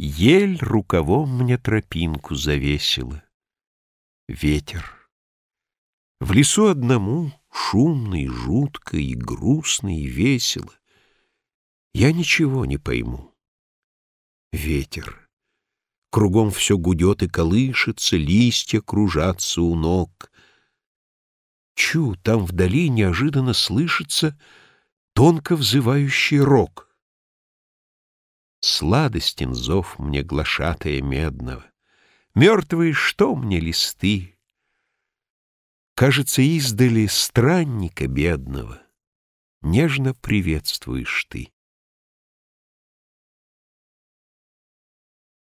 Ель рукавом мне тропинку завесила. Ветер. В лесу одному шумный, жутко, и грустно, и весело. Я ничего не пойму. Ветер. Кругом все гудет и колышется, листья кружатся у ног. Чу, там вдали неожиданно слышится тонко взывающий рок — Сладостен зов мне глашатая медного. Мертвые что мне листы? Кажется, издали странника бедного Нежно приветствуешь ты.